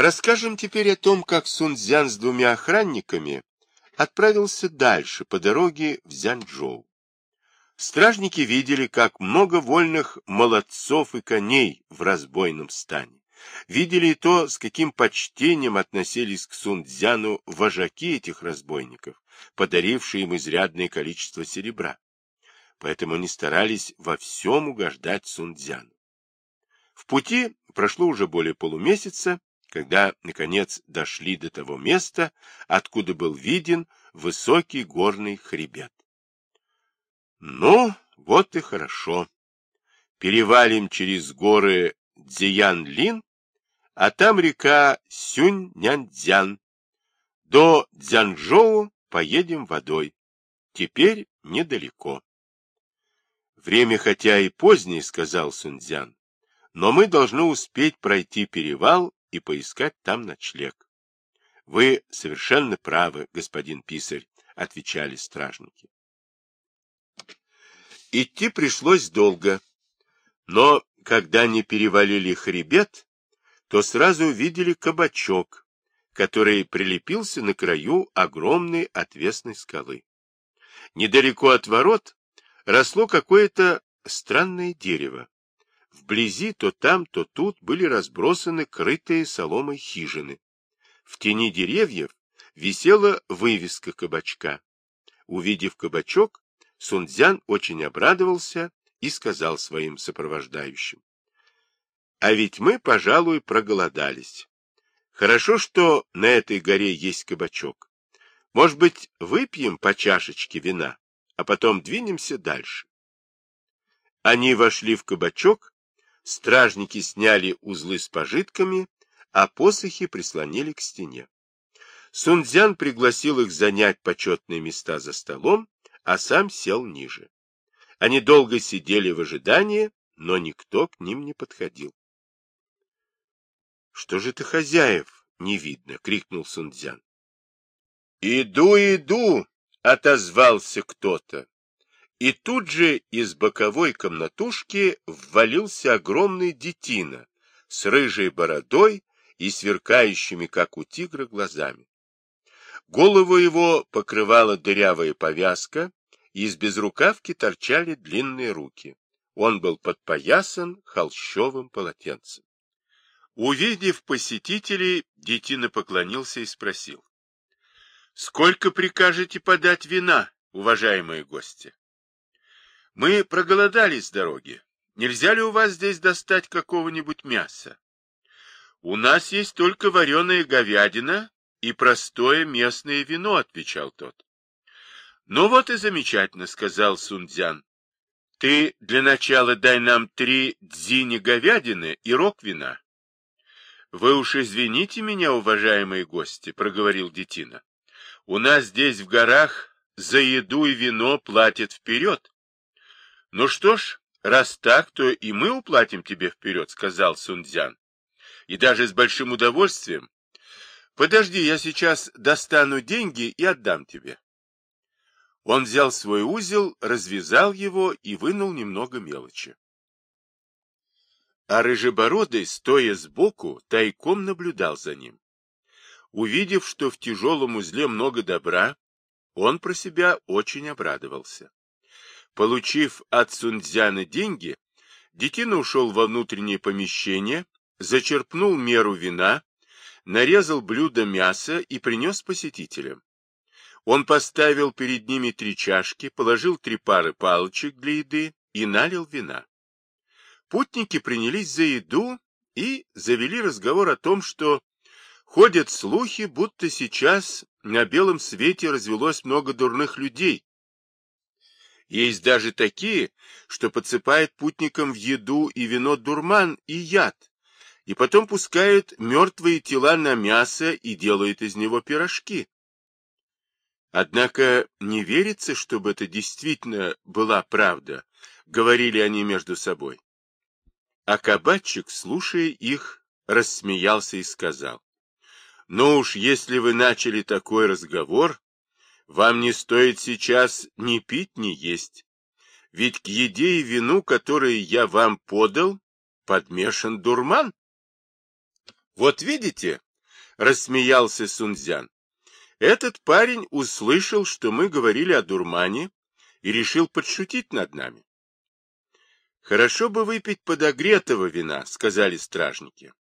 Расскажем теперь о том, как Сунцзян с двумя охранниками отправился дальше по дороге в Зянчжоу. Стражники видели, как много вольных молодцов и коней в разбойном стане. Видели и то, с каким почтением относились к Сунцзяну вожаки этих разбойников, подарившие им изрядное количество серебра. Поэтому они старались во всем угождать Сунцзяну. В пути прошло уже более полумесяца, когда, наконец, дошли до того места, откуда был виден высокий горный хребет. Ну, вот и хорошо. Перевалим через горы Дзиян-Лин, а там река Сюнь-Нянцзян. До Дзянжоу поедем водой. Теперь недалеко. Время хотя и позднее, сказал Сунцзян, но мы должны успеть пройти перевал и поискать там ночлег. — Вы совершенно правы, господин писарь, — отвечали стражники. Идти пришлось долго, но когда они перевалили хребет, то сразу увидели кабачок, который прилепился на краю огромной отвесной скалы. Недалеко от ворот росло какое-то странное дерево. Вблизи то там, то тут были разбросаны крытые соломой хижины. В тени деревьев висела вывеска кабачка. Увидев кабачок, Сунцзян очень обрадовался и сказал своим сопровождающим. — А ведь мы, пожалуй, проголодались. Хорошо, что на этой горе есть кабачок. Может быть, выпьем по чашечке вина, а потом двинемся дальше. Они вошли в кабачок Стражники сняли узлы с пожитками, а посохи прислонили к стене. Сунцзян пригласил их занять почетные места за столом, а сам сел ниже. Они долго сидели в ожидании, но никто к ним не подходил. — Что же ты, хозяев, не видно? — крикнул Сунцзян. — Иду, иду! — отозвался кто-то. И тут же из боковой комнатушки ввалился огромный детина с рыжей бородой и сверкающими, как у тигра, глазами. Голову его покрывала дырявая повязка, и из безрукавки торчали длинные руки. Он был подпоясан холщовым полотенцем. Увидев посетителей, детина поклонился и спросил. — Сколько прикажете подать вина, уважаемые гости? Мы проголодались дороги. Нельзя ли у вас здесь достать какого-нибудь мяса? У нас есть только вареная говядина и простое местное вино, отвечал тот. Ну вот и замечательно, сказал Сунцзян. Ты для начала дай нам три дзини говядины и рог вина. Вы уж извините меня, уважаемые гости, проговорил Детина. У нас здесь в горах за еду и вино платят вперед. Ну что ж, раз так, то и мы уплатим тебе вперед, сказал Сунцзян. И даже с большим удовольствием. Подожди, я сейчас достану деньги и отдам тебе. Он взял свой узел, развязал его и вынул немного мелочи. А Рыжебородый, стоя сбоку, тайком наблюдал за ним. Увидев, что в тяжелом узле много добра, он про себя очень обрадовался. Получив от Сунцзяна деньги, Детина ушел во внутреннее помещение, зачерпнул меру вина, нарезал блюдо мяса и принес посетителям. Он поставил перед ними три чашки, положил три пары палочек для еды и налил вина. Путники принялись за еду и завели разговор о том, что ходят слухи, будто сейчас на белом свете развелось много дурных людей, есть даже такие, что подсыпают путникам в еду и вино дурман и яд, и потом пускают мертвые тела на мясо и делают из него пирожки. Однако не верится, чтобы это действительно была правда, говорили они между собой. А кабачик, слушая их, рассмеялся и сказал, «Ну уж, если вы начали такой разговор, вам не стоит сейчас ни пить, ни есть. Ведь к еде и вину, которые я вам подал, подмешан дурман. Вот видите, рассмеялся Сунцзян. Этот парень услышал, что мы говорили о дурмане, и решил подшутить над нами. Хорошо бы выпить подогретого вина, сказали стражники.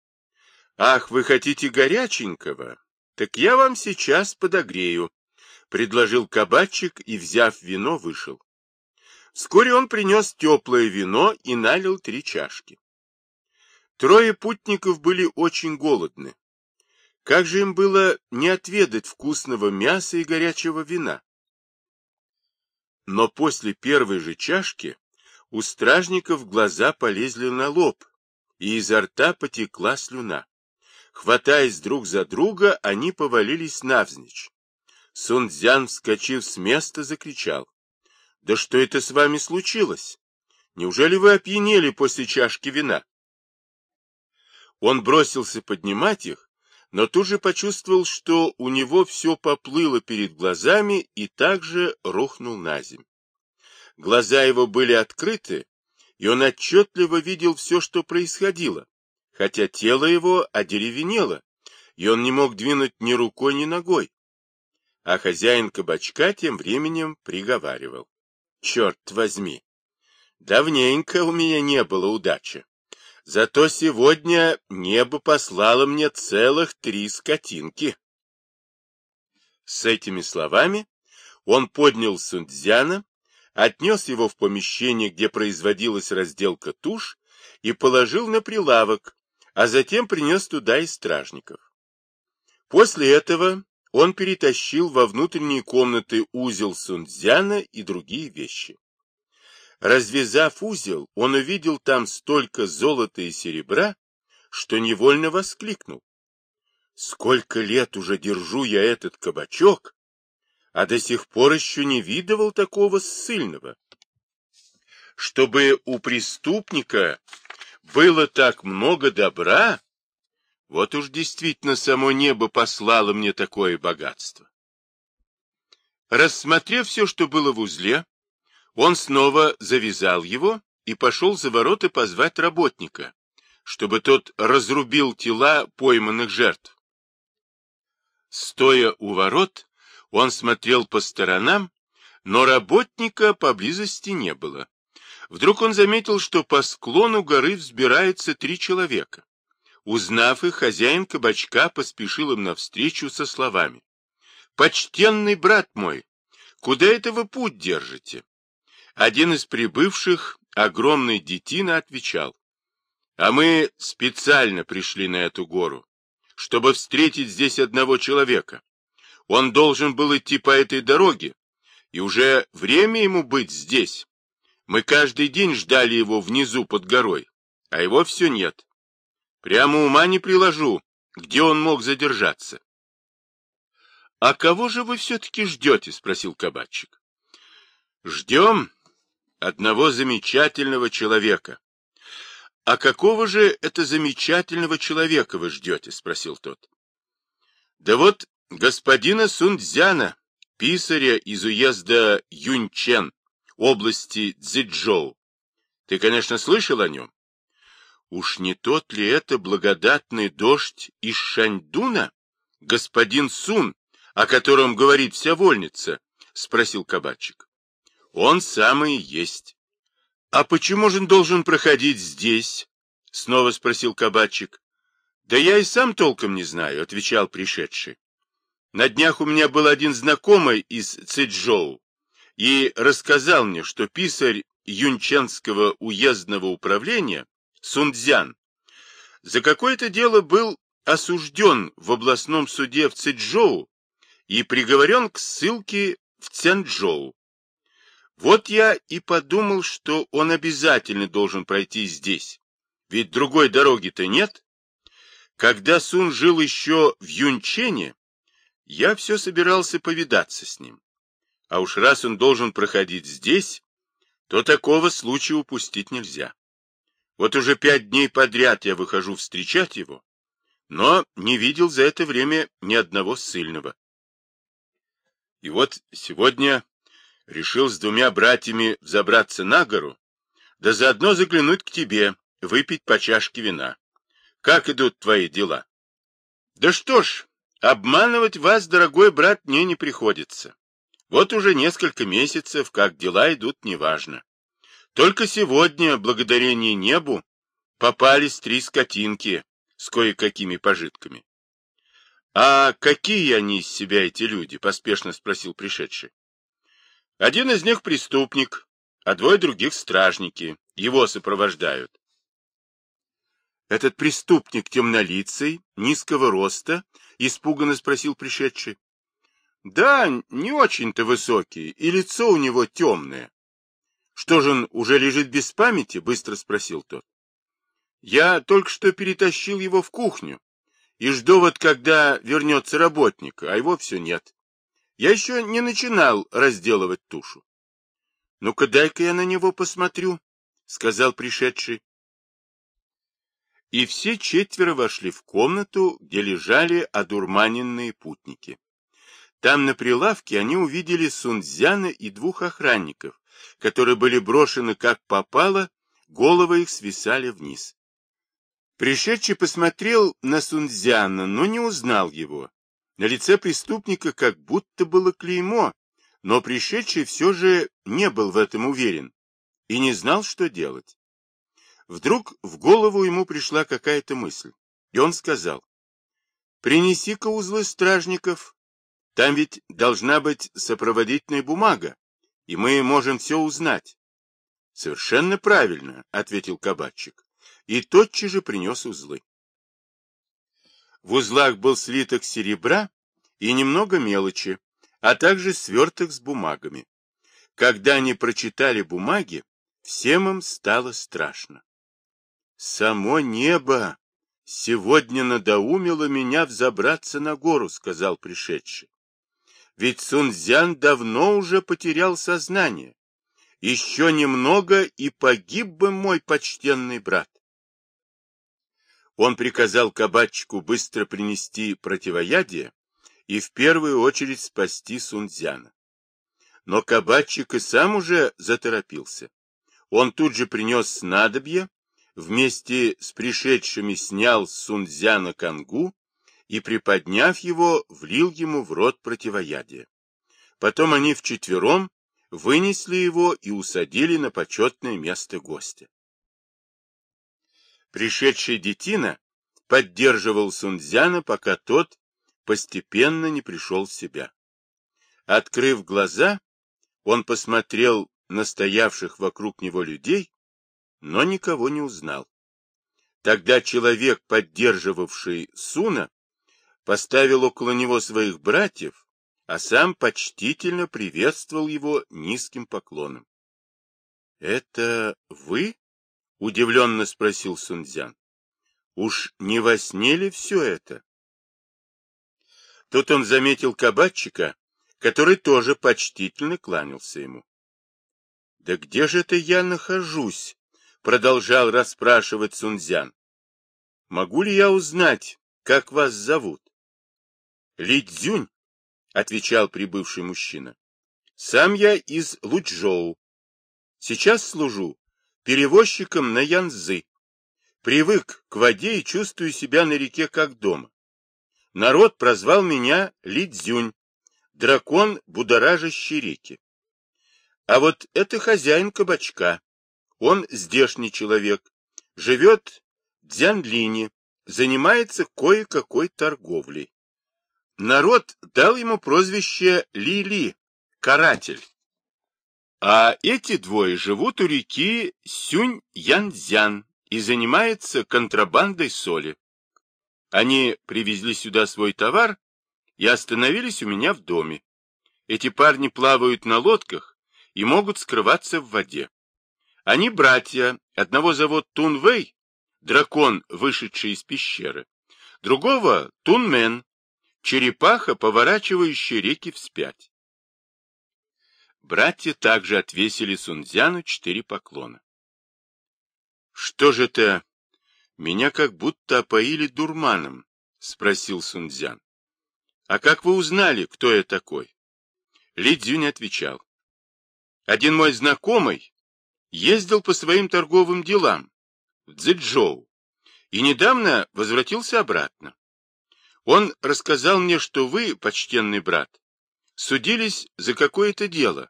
Ах, вы хотите горяченького? Так я вам сейчас подогрею, предложил кабачик и, взяв вино, вышел. Вскоре он принес теплое вино и налил три чашки. Трое путников были очень голодны. Как же им было не отведать вкусного мяса и горячего вина? Но после первой же чашки у стражников глаза полезли на лоб, и изо рта потекла слюна. Хватаясь друг за друга, они повалились навзничь. Сунцзян, вскочив с места, закричал. — Да что это с вами случилось? Неужели вы опьянели после чашки вина? Он бросился поднимать их, но тут же почувствовал, что у него все поплыло перед глазами и также рухнул на землю. Глаза его были открыты, и он отчетливо видел все, что происходило, хотя тело его одеревенело, и он не мог двинуть ни рукой, ни ногой. А хозяин кабачка тем временем приговаривал. Черт возьми! Давненько у меня не было удачи. Зато сегодня небо послало мне целых три скотинки. С этими словами он поднял Сунцзяна, отнес его в помещение, где производилась разделка туш, и положил на прилавок, а затем принес туда и стражников. После этого он перетащил во внутренние комнаты узел Сунцзяна и другие вещи. Развязав узел, он увидел там столько золота и серебра, что невольно воскликнул. Сколько лет уже держу я этот кабачок, а до сих пор еще не видывал такого ссыльного. Чтобы у преступника было так много добра, вот уж действительно само небо послало мне такое богатство. Рассмотрев все, что было в узле, он снова завязал его и пошел за ворота позвать работника, чтобы тот разрубил тела пойманных жертв. Стоя у ворот, он смотрел по сторонам, но работника поблизости не было. Вдруг он заметил, что по склону горы взбираются три человека. Узнав их, хозяин кабачка поспешил им навстречу со словами. «Почтенный брат мой, куда это вы путь держите?» Один из прибывших, огромный детина, отвечал, «А мы специально пришли на эту гору, чтобы встретить здесь одного человека. Он должен был идти по этой дороге, и уже время ему быть здесь. Мы каждый день ждали его внизу под горой, а его все нет. Прямо ума не приложу, где он мог задержаться. — А кого же вы все-таки ждете? — спросил кабачик. — Ждем одного замечательного человека. — А какого же это замечательного человека вы ждете? — спросил тот. — Да вот господина Сунцзяна, писаря из уезда Юньчен, области Цзичжоу. Ты, конечно, слышал о нем? Уж не тот ли это благодатный дождь из Шаньдуна, господин Сун, о котором говорит вся вольница? — спросил кабачик. Он самый есть. — А почему же он должен проходить здесь? — снова спросил кабачик. — Да я и сам толком не знаю, — отвечал пришедший. На днях у меня был один знакомый из Цзэчжоу и рассказал мне, что писарь Юнченского уездного управления Сунцзян за какое-то дело был осужден в областном суде в Цзэчжоу и приговорен к ссылке в Цянчжоу. Вот я и подумал, что он обязательно должен пройти здесь, ведь другой дороги-то нет. Когда Сун жил еще в Юнчене, я все собирался повидаться с ним. А уж раз он должен проходить здесь, то такого случая упустить нельзя. Вот уже пять дней подряд я выхожу встречать его, но не видел за это время ни одного ссыльного. И вот сегодня решил с двумя братьями взобраться на гору, да заодно заглянуть к тебе, выпить по чашке вина. Как идут твои дела? Да что ж, Обманывать вас, дорогой брат, мне не приходится. Вот уже несколько месяцев, как дела идут, неважно. Только сегодня, благодарение небу, попались три скотинки с кое-какими пожитками. — А какие они из себя, эти люди? — поспешно спросил пришедший. — Один из них преступник, а двое других стражники. Его сопровождают. Этот преступник темнолицый, низкого роста, испуганно спросил пришедший. — Да, не очень-то высокий, и лицо у него темное. — Что же он, уже лежит без памяти? — быстро спросил тот. — Я только что перетащил его в кухню и жду вот, когда вернется работник, а его все нет. Я еще не начинал разделывать тушу. — Ну-ка, дай-ка я на него посмотрю, — сказал пришедший. И все четверо вошли в комнату, где лежали одурманенные путники. Там на прилавке они увидели Сунцзяна и двух охранников, которые были брошены как попало, головы их свисали вниз. Пришедший посмотрел на Сунцзяна, но не узнал его. На лице преступника как будто было клеймо, но пришедший все же не был в этом уверен и не знал, что делать. Вдруг в голову ему пришла какая-то мысль, и он сказал, «Принеси-ка узлы стражников, там ведь должна быть сопроводительная бумага, и мы можем все узнать». «Совершенно правильно», — ответил кабачик, и тотчас же принес узлы. В узлах был слиток серебра и немного мелочи, а также сверток с бумагами. Когда они прочитали бумаги, всем им стало страшно. Само небо сегодня надоумило меня взобраться на гору, сказал пришедший. Ведь Сунцзян давно уже потерял сознание. Еще немного, и погиб бы мой почтенный брат. Он приказал кабачику быстро принести противоядие, и в первую очередь спасти Сунцзяна. Но кабачик и сам уже заторопился. Он тут же принес снадобье, вместе с пришедшими снял с Сунцзяна кангу и, приподняв его, влил ему в рот противоядие. Потом они вчетвером вынесли его и усадили на почетное место гостя. Пришедший детина поддерживал Сунцзяна, пока тот постепенно не пришел в себя. Открыв глаза, он посмотрел на стоявших вокруг него людей, но никого не узнал. Тогда человек, поддерживавший Суна, поставил около него своих братьев, а сам почтительно приветствовал его низким поклоном. — Это вы? — удивленно спросил Сунцзян. — Уж не во сне ли все это? Тут он заметил кабачика, который тоже почтительно кланялся ему. — Да где же это я нахожусь? — продолжал расспрашивать Сунцзян. — Могу ли я узнать, как вас зовут? — Ли Цзюнь, — отвечал прибывший мужчина. — Сам я из Лучжоу. Сейчас служу перевозчиком на Янзы. Привык к воде и чувствую себя на реке как дома. Народ прозвал меня Лидзюнь, дракон, будоражащий реки. А вот это хозяин кабачка. Он здешний человек, живет в Дзянлине, занимается кое-какой торговлей. Народ дал ему прозвище Ли-Ли, каратель. А эти двое живут у реки Сюнь-Янцзян и занимаются контрабандой соли. Они привезли сюда свой товар и остановились у меня в доме. Эти парни плавают на лодках и могут скрываться в воде. Они братья, одного зовут Тунвей, дракон, вышедший из пещеры, другого Тунмен, черепаха, поворачивающая реки вспять. Братья также отвесили Сунцзяну четыре поклона. — Что же это меня как будто опоили дурманом, — спросил Сунцзян. — А как вы узнали, кто я такой? Ли Цзюнь отвечал. — Один мой знакомый ездил по своим торговым делам в Цзэчжоу и недавно возвратился обратно. Он рассказал мне, что вы, почтенный брат, судились за какое-то дело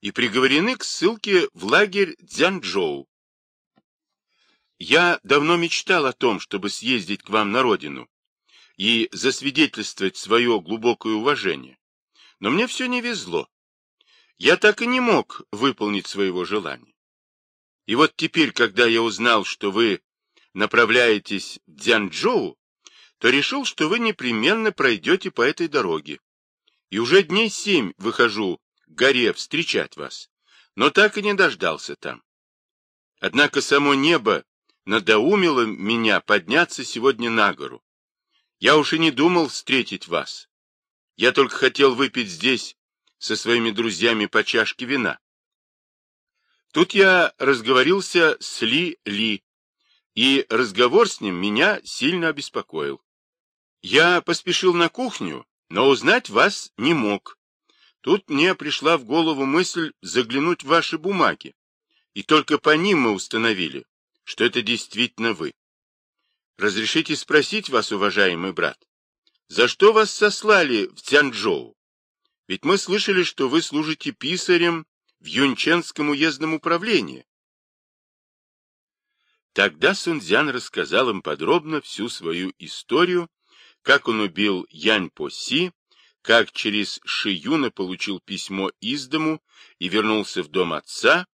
и приговорены к ссылке в лагерь Дзянчжоу. Я давно мечтал о том, чтобы съездить к вам на родину и засвидетельствовать свое глубокое уважение, но мне все не везло. Я так и не мог выполнить своего желания. И вот теперь, когда я узнал, что вы направляетесь в Дзянчжоу, то решил, что вы непременно пройдете по этой дороге. И уже дней семь выхожу к горе встречать вас, но так и не дождался там. Однако само небо надоумило меня подняться сегодня на гору. Я уж и не думал встретить вас. Я только хотел выпить здесь со своими друзьями по чашке вина. Тут я разговорился с Ли Ли, и разговор с ним меня сильно обеспокоил. Я поспешил на кухню, но узнать вас не мог. Тут мне пришла в голову мысль заглянуть в ваши бумаги, и только по ним мы установили, что это действительно вы. Разрешите спросить вас, уважаемый брат, за что вас сослали в Цянчжоу? Ведь мы слышали, что вы служите писарем в Юнченском уездном управлении. Тогда Сунцзян рассказал им подробно всю свою историю как он убил Янь По Си, как через Шиюна получил письмо из дому и вернулся в дом отца,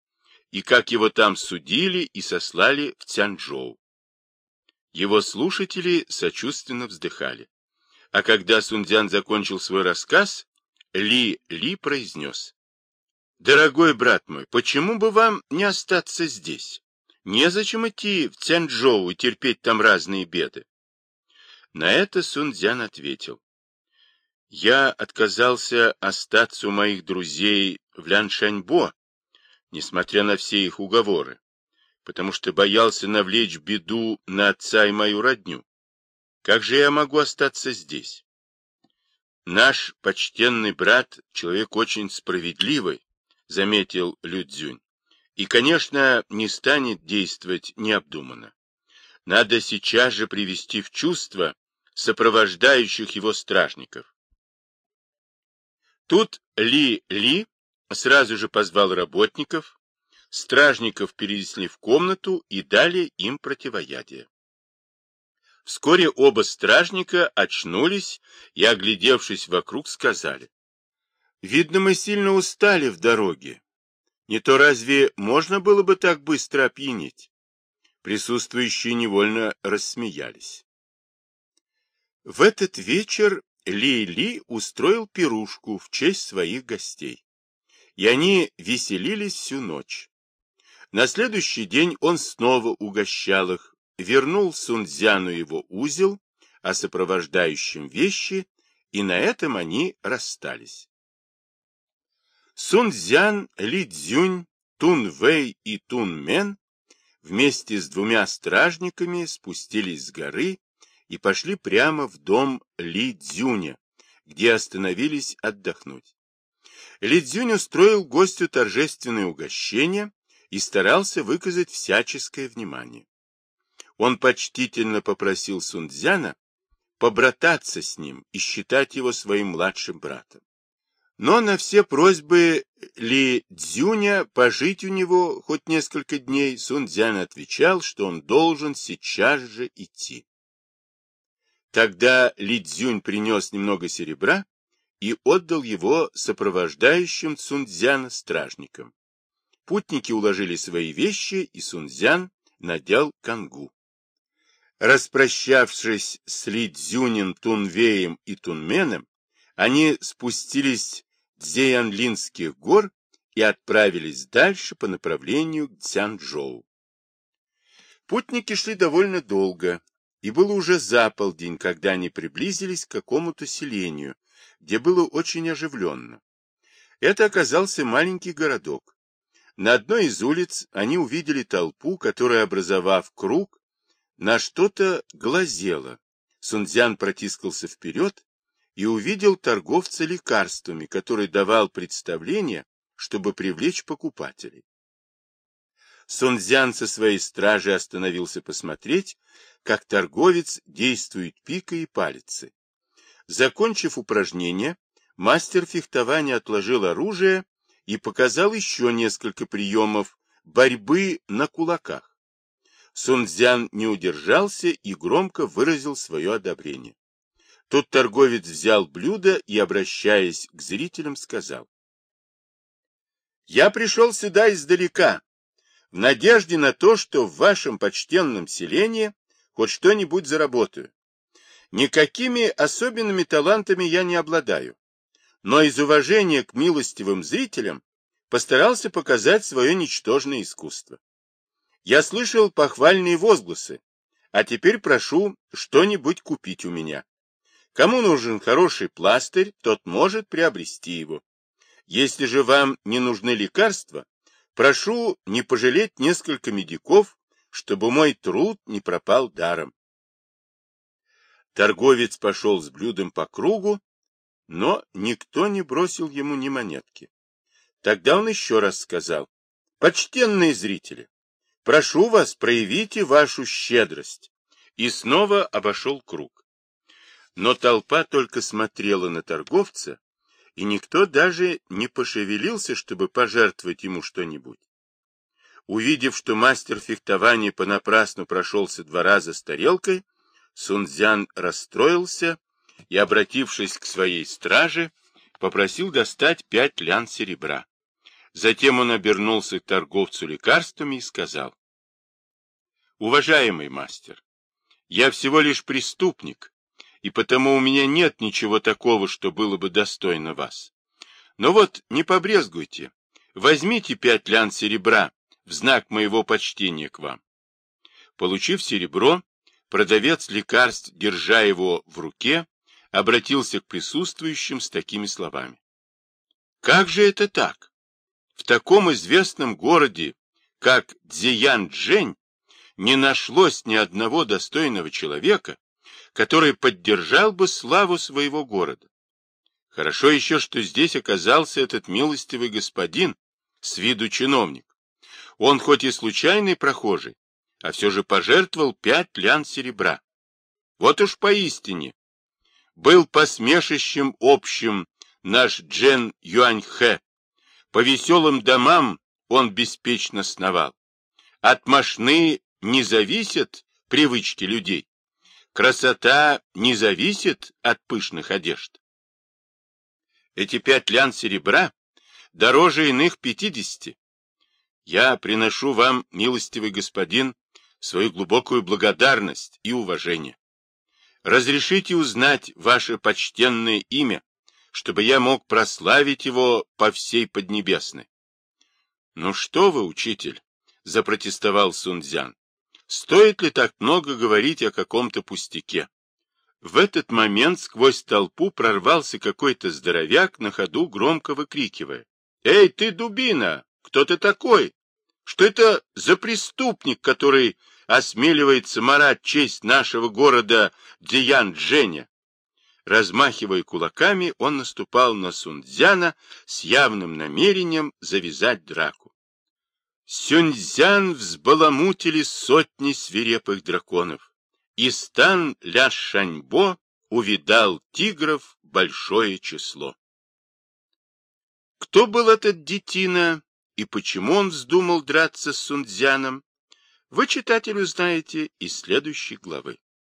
и как его там судили и сослали в Цянчжоу. Его слушатели сочувственно вздыхали. А когда Сунцзян закончил свой рассказ, Ли Ли произнес. «Дорогой брат мой, почему бы вам не остаться здесь? Незачем идти в Цянчжоу и терпеть там разные беды. На это Сунцзян ответил. Я отказался остаться у моих друзей в Ляншаньбо, несмотря на все их уговоры, потому что боялся навлечь беду на отца и мою родню. Как же я могу остаться здесь? Наш почтенный брат — человек очень справедливый, — заметил Людзюнь, и, конечно, не станет действовать необдуманно. Надо сейчас же привести в чувство сопровождающих его стражников. Тут Ли-Ли сразу же позвал работников, стражников перенесли в комнату и дали им противоядие. Вскоре оба стражника очнулись и, оглядевшись вокруг, сказали. «Видно, мы сильно устали в дороге. Не то разве можно было бы так быстро опьянеть?» Присутствующие невольно рассмеялись. В этот вечер Ли-Ли устроил пирушку в честь своих гостей. И они веселились всю ночь. На следующий день он снова угощал их, вернул Сунцзяну его узел, а сопровождающим вещи, и на этом они расстались. Сунцзян, Ли Цзюнь, Тун Вэй и Тун Мен вместе с двумя стражниками спустились с горы и пошли прямо в дом Ли Цзюня, где остановились отдохнуть. Ли Цзюнь устроил гостю торжественное угощение и старался выказать всяческое внимание. Он почтительно попросил Сунцзяна побрататься с ним и считать его своим младшим братом. Но на все просьбы Ли Цзюня пожить у него хоть несколько дней Сунцзян отвечал, что он должен сейчас же идти. Тогда Ли Цзюнь принес немного серебра и отдал его сопровождающим Цунцзяна стражникам. Путники уложили свои вещи, и Сунцзян надел кангу. Распрощавшись с Ли Цзюнем, Тунвеем и Тунменом, они спустились с Зеянлинских гор и отправились дальше по направлению к Цянчжоу. Путники шли довольно долго, и было уже за полдень, когда они приблизились к какому-то селению, где было очень оживленно. Это оказался маленький городок. На одной из улиц они увидели толпу, которая, образовав круг, на что-то глазела. Сунцзян протискался вперед и увидел торговца лекарствами, который давал представление, чтобы привлечь покупателей. Сунцзян со своей стражей остановился посмотреть, как торговец действует пикой и палицей. Закончив упражнение, мастер фехтования отложил оружие и показал еще несколько приемов борьбы на кулаках. Сунцзян не удержался и громко выразил свое одобрение. Тут торговец взял блюдо и, обращаясь к зрителям, сказал. «Я пришел сюда издалека, в надежде на то, что в вашем почтенном селении хоть что-нибудь заработаю. Никакими особенными талантами я не обладаю, но из уважения к милостивым зрителям постарался показать свое ничтожное искусство. Я слышал похвальные возгласы, а теперь прошу что-нибудь купить у меня. Кому нужен хороший пластырь, тот может приобрести его. Если же вам не нужны лекарства, прошу не пожалеть несколько медиков, чтобы мой труд не пропал даром. Торговец пошел с блюдом по кругу, но никто не бросил ему ни монетки. Тогда он еще раз сказал, «Почтенные зрители, прошу вас, проявите вашу щедрость», и снова обошел круг. Но толпа только смотрела на торговца, и никто даже не пошевелился, чтобы пожертвовать ему что-нибудь. Увидев, что мастер фехтования понапрасну прошелся два раза с тарелкой, Сунцзян расстроился и, обратившись к своей страже, попросил достать пять лян серебра. Затем он обернулся к торговцу лекарствами и сказал, «Уважаемый мастер, я всего лишь преступник, и потому у меня нет ничего такого, что было бы достойно вас. Но вот не побрезгуйте, возьмите пять лян серебра в знак моего почтения к вам». Получив серебро, Продавец лекарств, держа его в руке, обратился к присутствующим с такими словами. Как же это так? В таком известном городе, как Цзиян-Джень, не нашлось ни одного достойного человека, который поддержал бы славу своего города. Хорошо еще, что здесь оказался этот милостивый господин, с виду чиновник. Он хоть и случайный прохожий, а все же пожертвовал пять лян серебра. Вот уж поистине был посмешищем общим наш Джен Юаньхэ. По веселым домам он беспечно сновал. От мошны не зависят привычки людей. Красота не зависит от пышных одежд. Эти пять лян серебра дороже иных пятидесяти. Я приношу вам, милостивый господин, свою глубокую благодарность и уважение. Разрешите узнать ваше почтенное имя, чтобы я мог прославить его по всей Поднебесной. — Ну что вы, учитель, — запротестовал Сунцзян, — стоит ли так много говорить о каком-то пустяке? В этот момент сквозь толпу прорвался какой-то здоровяк, на ходу громко выкрикивая. — Эй, ты, дубина! Кто ты такой? Что это за преступник, который осмеливается марать честь нашего города Дзиян-Дженя. Размахивая кулаками, он наступал на Сунцзяна с явным намерением завязать драку. Сюньцзян взбаламутили сотни свирепых драконов, и стан Ля Шаньбо увидал тигров большое число. Кто был этот детина и почему он вздумал драться с Сунцзяном, вы, читатель, узнаете из следующей главы.